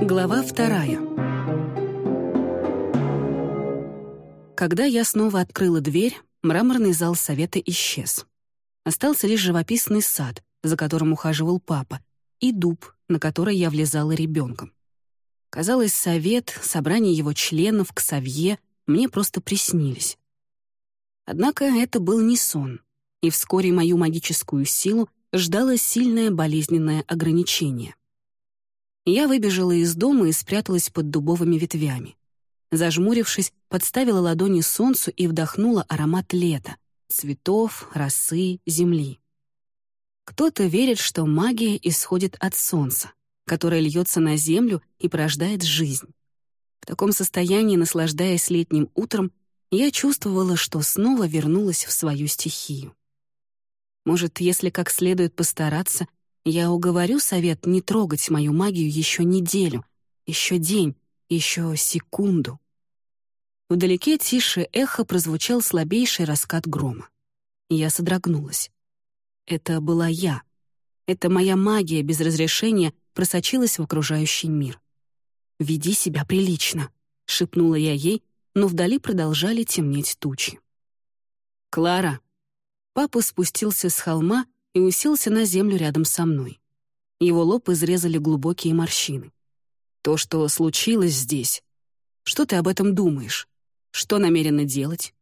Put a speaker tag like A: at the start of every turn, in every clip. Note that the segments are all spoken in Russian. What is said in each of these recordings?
A: Глава вторая. Когда я снова открыла дверь, мраморный зал совета исчез. Остался лишь живописный сад, за которым ухаживал папа, и дуб, на который я влезала ребенком. Казалось, совет, собрание его членов, к Савье мне просто приснились. Однако это был не сон, и вскоре мою магическую силу ждало сильное болезненное ограничение. Я выбежала из дома и спряталась под дубовыми ветвями. Зажмурившись, подставила ладони солнцу и вдохнула аромат лета, цветов, росы, земли. Кто-то верит, что магия исходит от солнца, которое льется на землю и порождает жизнь. В таком состоянии, наслаждаясь летним утром, я чувствовала, что снова вернулась в свою стихию. Может, если как следует постараться, я уговорю совет не трогать мою магию еще неделю, еще день, еще секунду. Вдалеке тише эхо прозвучал слабейший раскат грома. Я содрогнулась. Это была я. Это моя магия без разрешения просочилась в окружающий мир. «Веди себя прилично», — шепнула я ей, но вдали продолжали темнеть тучи. «Клара!» Папа спустился с холма и уселся на землю рядом со мной. Его лоб изрезали глубокие морщины. «То, что случилось здесь. Что ты об этом думаешь? Что намерена делать?»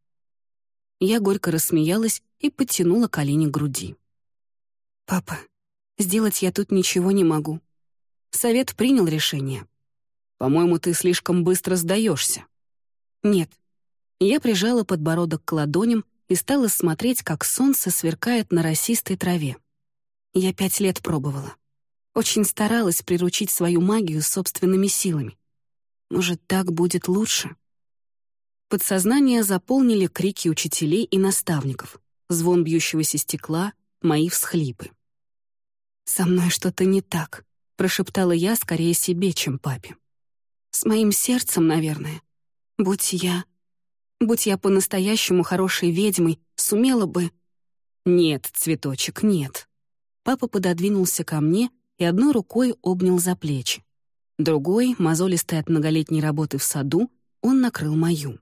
A: Я горько рассмеялась и подтянула колени к груди. «Папа, сделать я тут ничего не могу. Совет принял решение. По-моему, ты слишком быстро сдаешься. Нет. Я прижала подбородок к ладоням и стала смотреть, как солнце сверкает на росистой траве. Я пять лет пробовала. Очень старалась приручить свою магию собственными силами. Может, так будет лучше? Подсознание заполнили крики учителей и наставников, звон бьющегося стекла, мои всхлипы. «Со мной что-то не так», — прошептала я скорее себе, чем папе. «С моим сердцем, наверное. Будь я Будь я по-настоящему хорошей ведьмой, сумела бы... Нет, цветочек, нет. Папа пододвинулся ко мне и одной рукой обнял за плечи. Другой, мозолистый от многолетней работы в саду, он накрыл мою.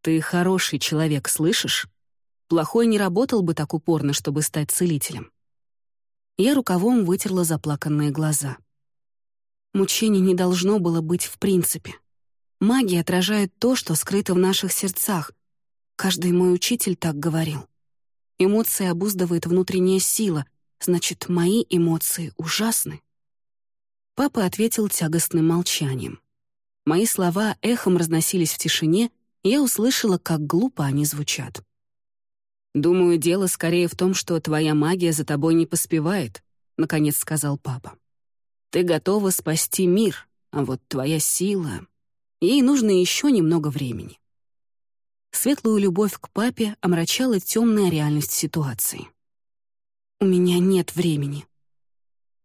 A: «Ты хороший человек, слышишь? Плохой не работал бы так упорно, чтобы стать целителем». Я рукавом вытерла заплаканные глаза. Мучений не должно было быть в принципе. Магия отражает то, что скрыто в наших сердцах. Каждый мой учитель так говорил. Эмоции обуздывает внутренняя сила, значит, мои эмоции ужасны. Папа ответил тягостным молчанием. Мои слова эхом разносились в тишине, и я услышала, как глупо они звучат. «Думаю, дело скорее в том, что твоя магия за тобой не поспевает», — наконец сказал папа. «Ты готова спасти мир, а вот твоя сила...» Ей нужно еще немного времени. Светлую любовь к папе омрачала темная реальность ситуации. «У меня нет времени».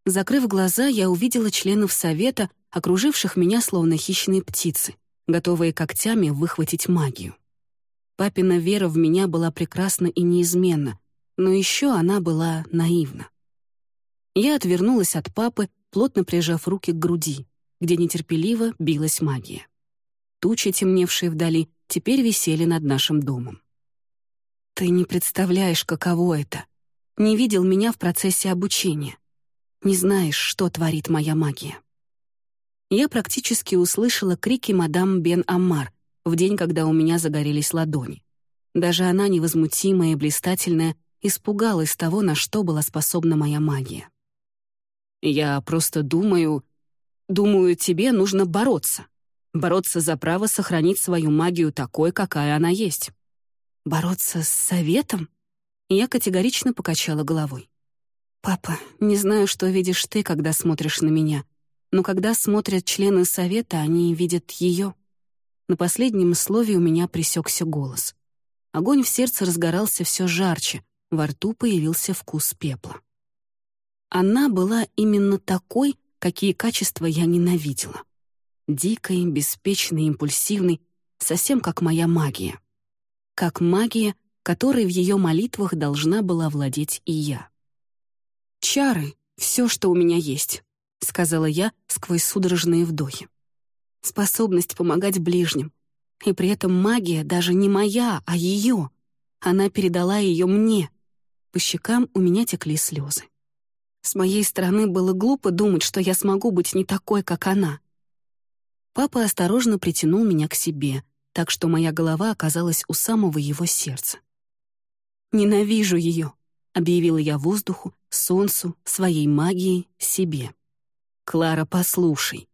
A: Закрыв глаза, я увидела членов совета, окруживших меня словно хищные птицы, готовые когтями выхватить магию. Папина вера в меня была прекрасна и неизменна, но еще она была наивна. Я отвернулась от папы, плотно прижав руки к груди, где нетерпеливо билась магия. Тучи, темневшие вдали, теперь висели над нашим домом. «Ты не представляешь, каково это. Не видел меня в процессе обучения. Не знаешь, что творит моя магия». Я практически услышала крики мадам Бен Аммар в день, когда у меня загорелись ладони. Даже она, невозмутимая и блистательная, испугалась того, на что была способна моя магия. «Я просто думаю... Думаю, тебе нужно бороться», Бороться за право сохранить свою магию такой, какая она есть. Бороться с советом? Я категорично покачала головой. «Папа, не знаю, что видишь ты, когда смотришь на меня, но когда смотрят члены совета, они видят ее. На последнем слове у меня присекся голос. Огонь в сердце разгорался все жарче, во рту появился вкус пепла. Она была именно такой, какие качества я ненавидела. Дикой, беспечной, импульсивной, совсем как моя магия. Как магия, которой в ее молитвах должна была владеть и я. Чары — все, что у меня есть. — сказала я сквозь судорожные вдохи. «Способность помогать ближним. И при этом магия даже не моя, а ее. Она передала ее мне. По щекам у меня текли слезы. С моей стороны было глупо думать, что я смогу быть не такой, как она. Папа осторожно притянул меня к себе, так что моя голова оказалась у самого его сердца. «Ненавижу ее», — объявила я воздуху, солнцу, своей магии, себе. «Клара, послушай».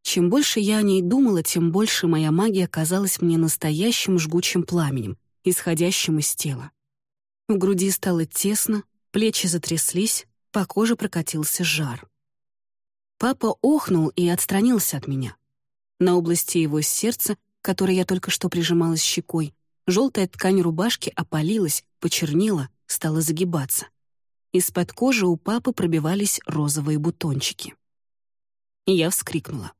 A: Чем больше я о ней думала, тем больше моя магия казалась мне настоящим жгучим пламенем, исходящим из тела. В груди стало тесно, плечи затряслись, по коже прокатился жар. Папа охнул и отстранился от меня. На области его сердца, которое я только что прижималась щекой, желтая ткань рубашки опалилась, почернела, стала загибаться. Из-под кожи у папы пробивались розовые бутончики. Я вскрикнула.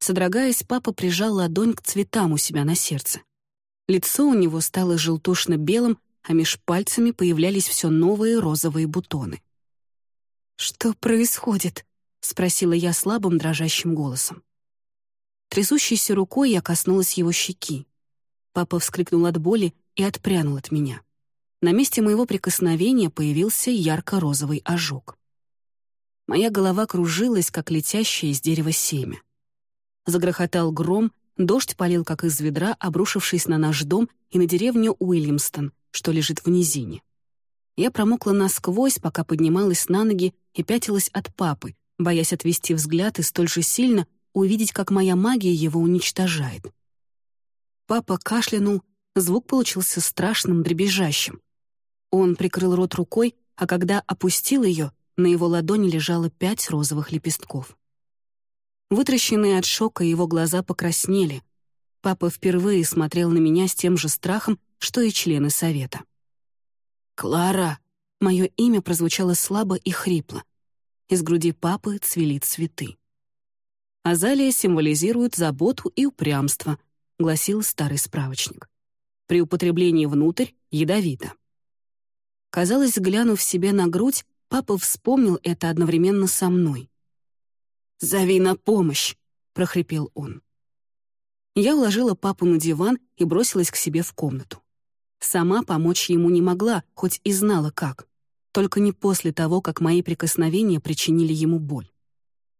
A: Содрогаясь, папа прижал ладонь к цветам у себя на сердце. Лицо у него стало желтушно-белым, а меж пальцами появлялись все новые розовые бутоны. «Что происходит?» — спросила я слабым дрожащим голосом. Трясущейся рукой я коснулась его щеки. Папа вскрикнул от боли и отпрянул от меня. На месте моего прикосновения появился ярко-розовый ожог. Моя голова кружилась, как летящее из дерева семя. Загрохотал гром, дождь полил, как из ведра, обрушившись на наш дом и на деревню Уильямстон, что лежит в низине. Я промокла насквозь, пока поднималась на ноги и пятилась от папы, боясь отвести взгляд и столь же сильно увидеть, как моя магия его уничтожает. Папа кашлянул, звук получился страшным, дребезжащим. Он прикрыл рот рукой, а когда опустил ее, на его ладони лежало пять розовых лепестков. Вытращенные от шока его глаза покраснели. Папа впервые смотрел на меня с тем же страхом, что и члены совета. «Клара!» Мое имя прозвучало слабо и хрипло. Из груди папы цвели цветы. «Азалия символизирует заботу и упрямство», — гласил старый справочник. «При употреблении внутрь ядовито». Казалось, глянув себе на грудь, папа вспомнил это одновременно со мной. «Зови на помощь!» — прохрипел он. Я уложила папу на диван и бросилась к себе в комнату. Сама помочь ему не могла, хоть и знала как. Только не после того, как мои прикосновения причинили ему боль.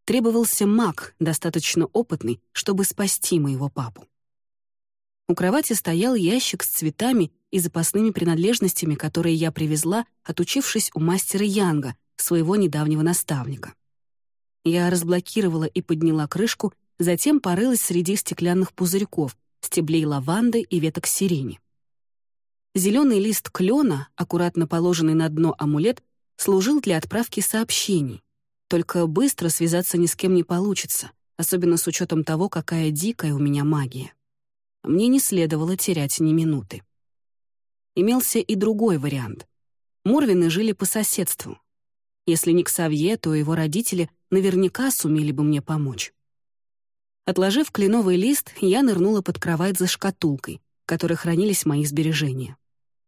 A: Требовался маг, достаточно опытный, чтобы спасти моего папу. У кровати стоял ящик с цветами и запасными принадлежностями, которые я привезла, отучившись у мастера Янга, своего недавнего наставника. Я разблокировала и подняла крышку, затем порылась среди стеклянных пузырьков, стеблей лаванды и веток сирени. Зеленый лист клена, аккуратно положенный на дно амулет, служил для отправки сообщений. Только быстро связаться ни с кем не получится, особенно с учетом того, какая дикая у меня магия. Мне не следовало терять ни минуты. Имелся и другой вариант. Морвины жили по соседству. Если не Ксавье, то его родители наверняка сумели бы мне помочь. Отложив кленовый лист, я нырнула под кровать за шкатулкой, в которой хранились мои сбережения.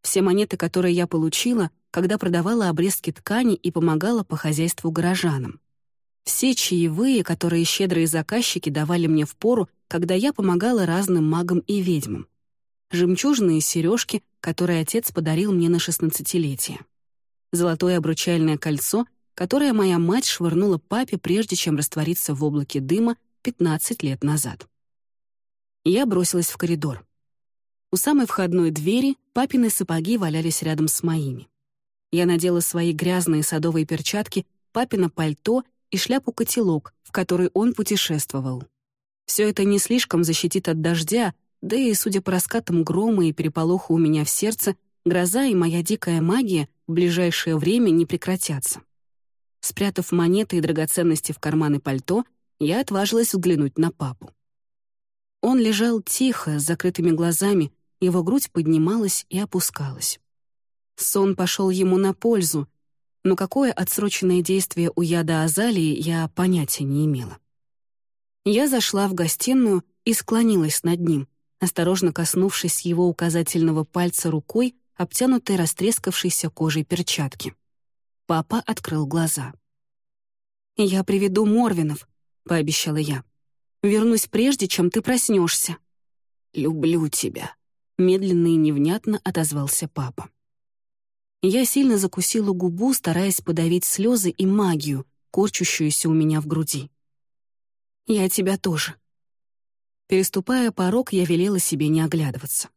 A: Все монеты, которые я получила, когда продавала обрезки ткани и помогала по хозяйству горожанам. Все чаевые, которые щедрые заказчики давали мне в пору, когда я помогала разным магам и ведьмам. Жемчужные сережки, которые отец подарил мне на шестнадцатилетие. Золотое обручальное кольцо, которое моя мать швырнула папе, прежде чем раствориться в облаке дыма 15 лет назад. Я бросилась в коридор. У самой входной двери папины сапоги валялись рядом с моими. Я надела свои грязные садовые перчатки, папино пальто и шляпу-котелок, в которой он путешествовал. Все это не слишком защитит от дождя, да и, судя по раскатам грома и переполоху у меня в сердце, гроза и моя дикая магия в ближайшее время не прекратятся. Спрятав монеты и драгоценности в карманы пальто, я отважилась взглянуть на папу. Он лежал тихо, с закрытыми глазами, его грудь поднималась и опускалась. Сон пошел ему на пользу, но какое отсроченное действие у яда азалии я понятия не имела. Я зашла в гостиную и склонилась над ним, осторожно коснувшись его указательного пальца рукой, обтянутой растрескавшейся кожей перчатки. Папа открыл глаза. «Я приведу Морвинов», — пообещала я. «Вернусь прежде, чем ты проснешься. «Люблю тебя», — медленно и невнятно отозвался папа. Я сильно закусила губу, стараясь подавить слезы и магию, корчущуюся у меня в груди. «Я тебя тоже». Переступая порог, я велела себе не оглядываться.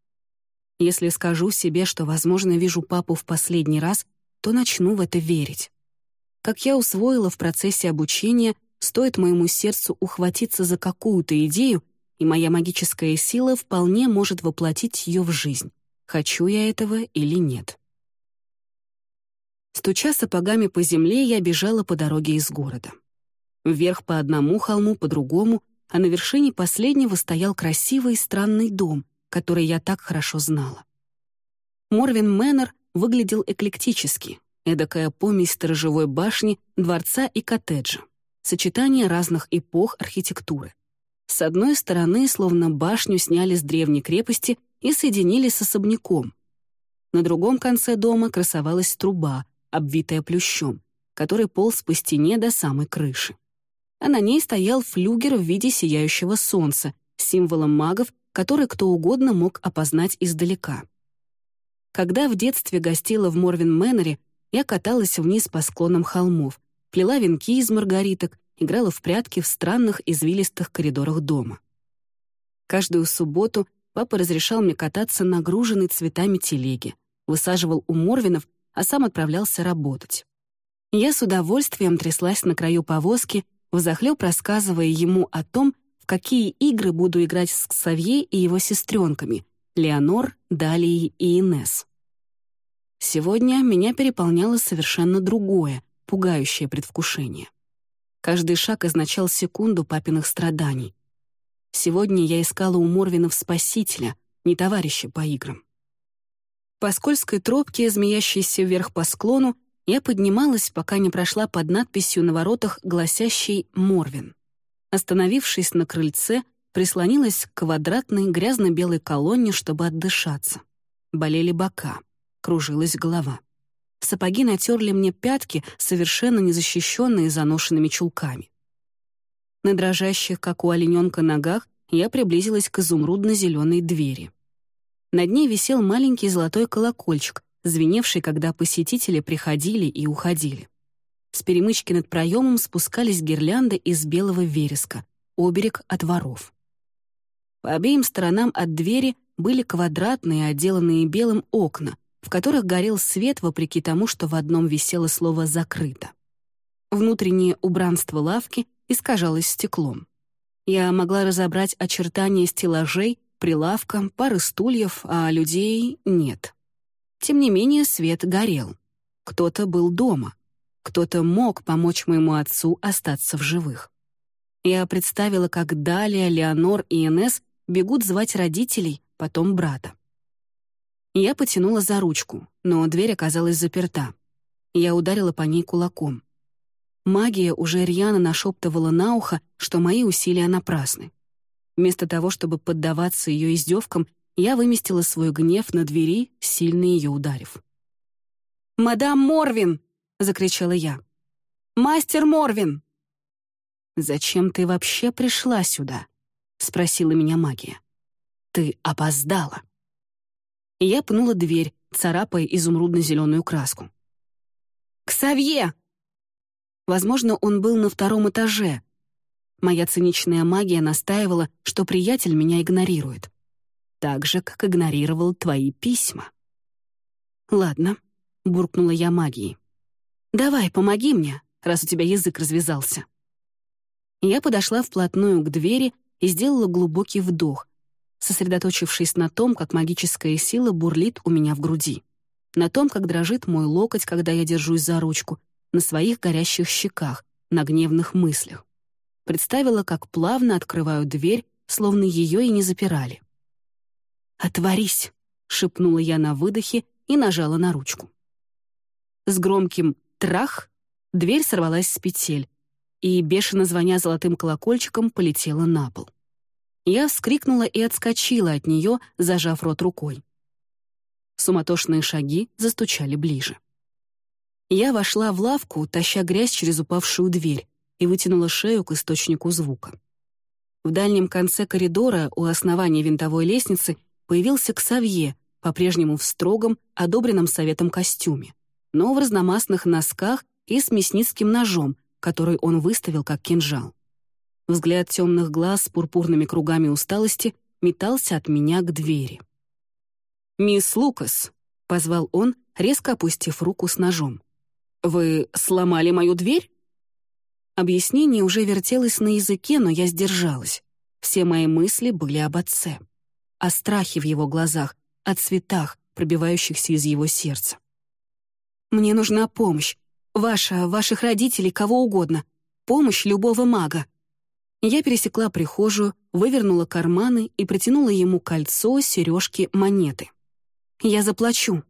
A: Если скажу себе, что, возможно, вижу папу в последний раз, то начну в это верить. Как я усвоила в процессе обучения, стоит моему сердцу ухватиться за какую-то идею, и моя магическая сила вполне может воплотить ее в жизнь, хочу я этого или нет. Стуча сапогами по земле, я бежала по дороге из города. Вверх по одному холму, по другому, а на вершине последнего стоял красивый и странный дом, который я так хорошо знала. Морвин Мэннер выглядел эклектически, эдакая помесь сторожевой башни, дворца и коттеджа, сочетание разных эпох архитектуры. С одной стороны, словно башню сняли с древней крепости и соединили с особняком. На другом конце дома красовалась труба, обвитая плющом, который полз по стене до самой крыши. А на ней стоял флюгер в виде сияющего солнца, символом магов, который кто угодно мог опознать издалека. Когда в детстве гостила в Морвин Мэннере, я каталась вниз по склонам холмов, плела венки из маргариток, играла в прятки в странных извилистых коридорах дома. Каждую субботу папа разрешал мне кататься нагруженной цветами телеги, высаживал у Морвинов, а сам отправлялся работать. Я с удовольствием тряслась на краю повозки, взахлёб рассказывая ему о том, в какие игры буду играть с Ксавье и его сестренками — Леонор, Далией и Инес. Сегодня меня переполняло совершенно другое, пугающее предвкушение. Каждый шаг означал секунду папиных страданий. Сегодня я искала у Морвинов спасителя, не товарища по играм. По скользкой тропке, змеящейся вверх по склону, я поднималась, пока не прошла под надписью на воротах, гласящей «Морвин». Остановившись на крыльце, прислонилась к квадратной грязно-белой колонне, чтобы отдышаться. Болели бока, кружилась голова. Сапоги натерли мне пятки, совершенно незащищенные заношенными чулками. На дрожащих, как у олененка, ногах я приблизилась к изумрудно-зеленой двери. Над ней висел маленький золотой колокольчик, звеневший, когда посетители приходили и уходили. С перемычки над проемом спускались гирлянды из белого вереска, оберег от воров. По обеим сторонам от двери были квадратные, отделанные белым окна, в которых горел свет вопреки тому, что в одном висело слово «закрыто». Внутреннее убранство лавки искажалось стеклом. Я могла разобрать очертания стеллажей, прилавка, пары стульев, а людей нет. Тем не менее свет горел. Кто-то был дома. Кто-то мог помочь моему отцу остаться в живых. Я представила, как Далия, Леонор и Энесс бегут звать родителей, потом брата. Я потянула за ручку, но дверь оказалась заперта. Я ударила по ней кулаком. Магия уже рьяно нашептывала на ухо, что мои усилия напрасны. Вместо того, чтобы поддаваться ее издевкам, я выместила свой гнев на двери, сильно ее ударив. «Мадам Морвин!» — закричала я. «Мастер Морвин!» «Зачем ты вообще пришла сюда?» — спросила меня магия. «Ты опоздала» и я пнула дверь, царапая изумрудно-зеленую краску. «Ксавье!» Возможно, он был на втором этаже. Моя циничная магия настаивала, что приятель меня игнорирует. Так же, как игнорировал твои письма. «Ладно», — буркнула я магией. «Давай, помоги мне, раз у тебя язык развязался». Я подошла вплотную к двери и сделала глубокий вдох, сосредоточившись на том, как магическая сила бурлит у меня в груди, на том, как дрожит мой локоть, когда я держусь за ручку, на своих горящих щеках, на гневных мыслях. Представила, как плавно открываю дверь, словно ее и не запирали. «Отворись!» — шепнула я на выдохе и нажала на ручку. С громким «трах» дверь сорвалась с петель, и, бешено звоня золотым колокольчиком, полетела на пол. Я вскрикнула и отскочила от нее, зажав рот рукой. Суматошные шаги застучали ближе. Я вошла в лавку, таща грязь через упавшую дверь, и вытянула шею к источнику звука. В дальнем конце коридора у основания винтовой лестницы появился Ксавье, по-прежнему в строгом, одобренном советом костюме, но в разномастных носках и с мясницким ножом, который он выставил как кинжал. Взгляд темных глаз с пурпурными кругами усталости метался от меня к двери. «Мисс Лукас», — позвал он, резко опустив руку с ножом. «Вы сломали мою дверь?» Объяснение уже вертелось на языке, но я сдержалась. Все мои мысли были об отце. О страхе в его глазах, о цветах, пробивающихся из его сердца. «Мне нужна помощь. Ваша, ваших родителей, кого угодно. Помощь любого мага». Я пересекла прихожую, вывернула карманы и протянула ему кольцо, сережки, монеты. «Я заплачу».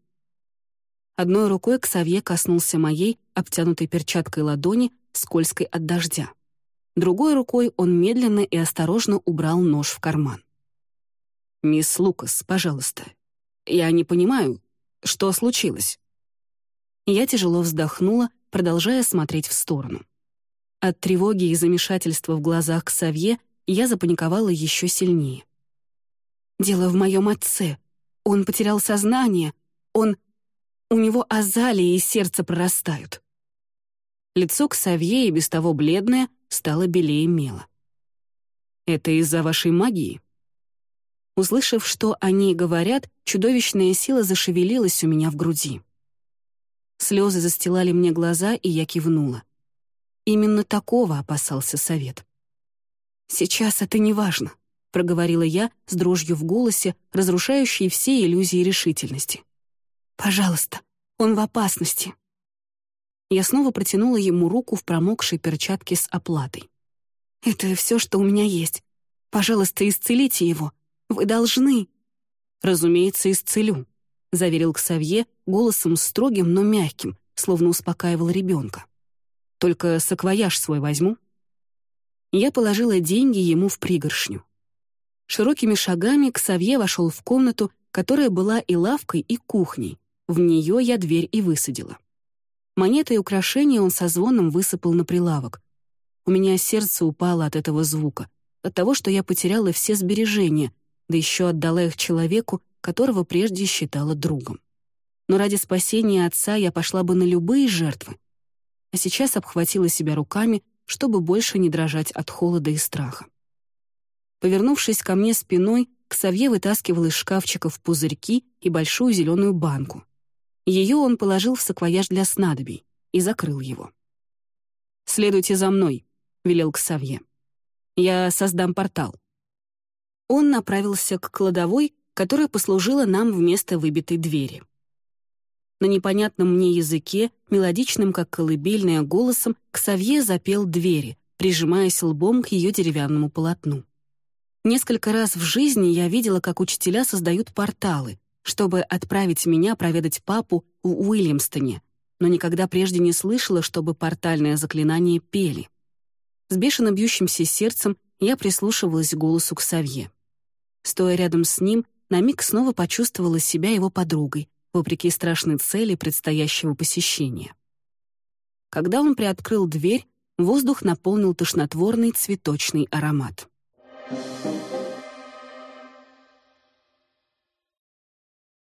A: Одной рукой Ксавье коснулся моей, обтянутой перчаткой ладони, скользкой от дождя. Другой рукой он медленно и осторожно убрал нож в карман. «Мисс Лукас, пожалуйста. Я не понимаю, что случилось?» Я тяжело вздохнула, продолжая смотреть в сторону. От тревоги и замешательства в глазах Ксавье я запаниковала еще сильнее. «Дело в моем отце. Он потерял сознание. Он... У него азалии и сердце прорастают». Лицо Ксавье, и без того бледное, стало белее мела. «Это из-за вашей магии?» Услышав, что они говорят, чудовищная сила зашевелилась у меня в груди. Слезы застилали мне глаза, и я кивнула. Именно такого опасался совет. «Сейчас это не важно», — проговорила я с дрожью в голосе, разрушающей все иллюзии решительности. «Пожалуйста, он в опасности». Я снова протянула ему руку в промокшей перчатке с оплатой. «Это все, что у меня есть. Пожалуйста, исцелите его. Вы должны». «Разумеется, исцелю», — заверил Ксавье голосом строгим, но мягким, словно успокаивал ребенка. «Только саквояж свой возьму». Я положила деньги ему в пригоршню. Широкими шагами Ксавье вошел в комнату, которая была и лавкой, и кухней. В нее я дверь и высадила. Монеты и украшения он со звоном высыпал на прилавок. У меня сердце упало от этого звука, от того, что я потеряла все сбережения, да еще отдала их человеку, которого прежде считала другом. Но ради спасения отца я пошла бы на любые жертвы. А сейчас обхватила себя руками, чтобы больше не дрожать от холода и страха. Повернувшись ко мне спиной, Ксавье вытаскивал из шкафчиков пузырьки и большую зеленую банку. Ее он положил в саквояж для снадобий и закрыл его. «Следуйте за мной», — велел Ксавье. «Я создам портал». Он направился к кладовой, которая послужила нам вместо выбитой двери. На непонятном мне языке, мелодичным, как колыбельная, голосом, Ксавье запел двери, прижимаясь лбом к ее деревянному полотну. Несколько раз в жизни я видела, как учителя создают порталы, чтобы отправить меня проведать папу в Уильямстоне, но никогда прежде не слышала, чтобы портальное заклинание пели. С бешено бьющимся сердцем я прислушивалась к голосу Ксавье. Стоя рядом с ним, на миг снова почувствовала себя его подругой, вопреки страшной цели предстоящего посещения. Когда он приоткрыл дверь, воздух наполнил тошнотворный цветочный аромат.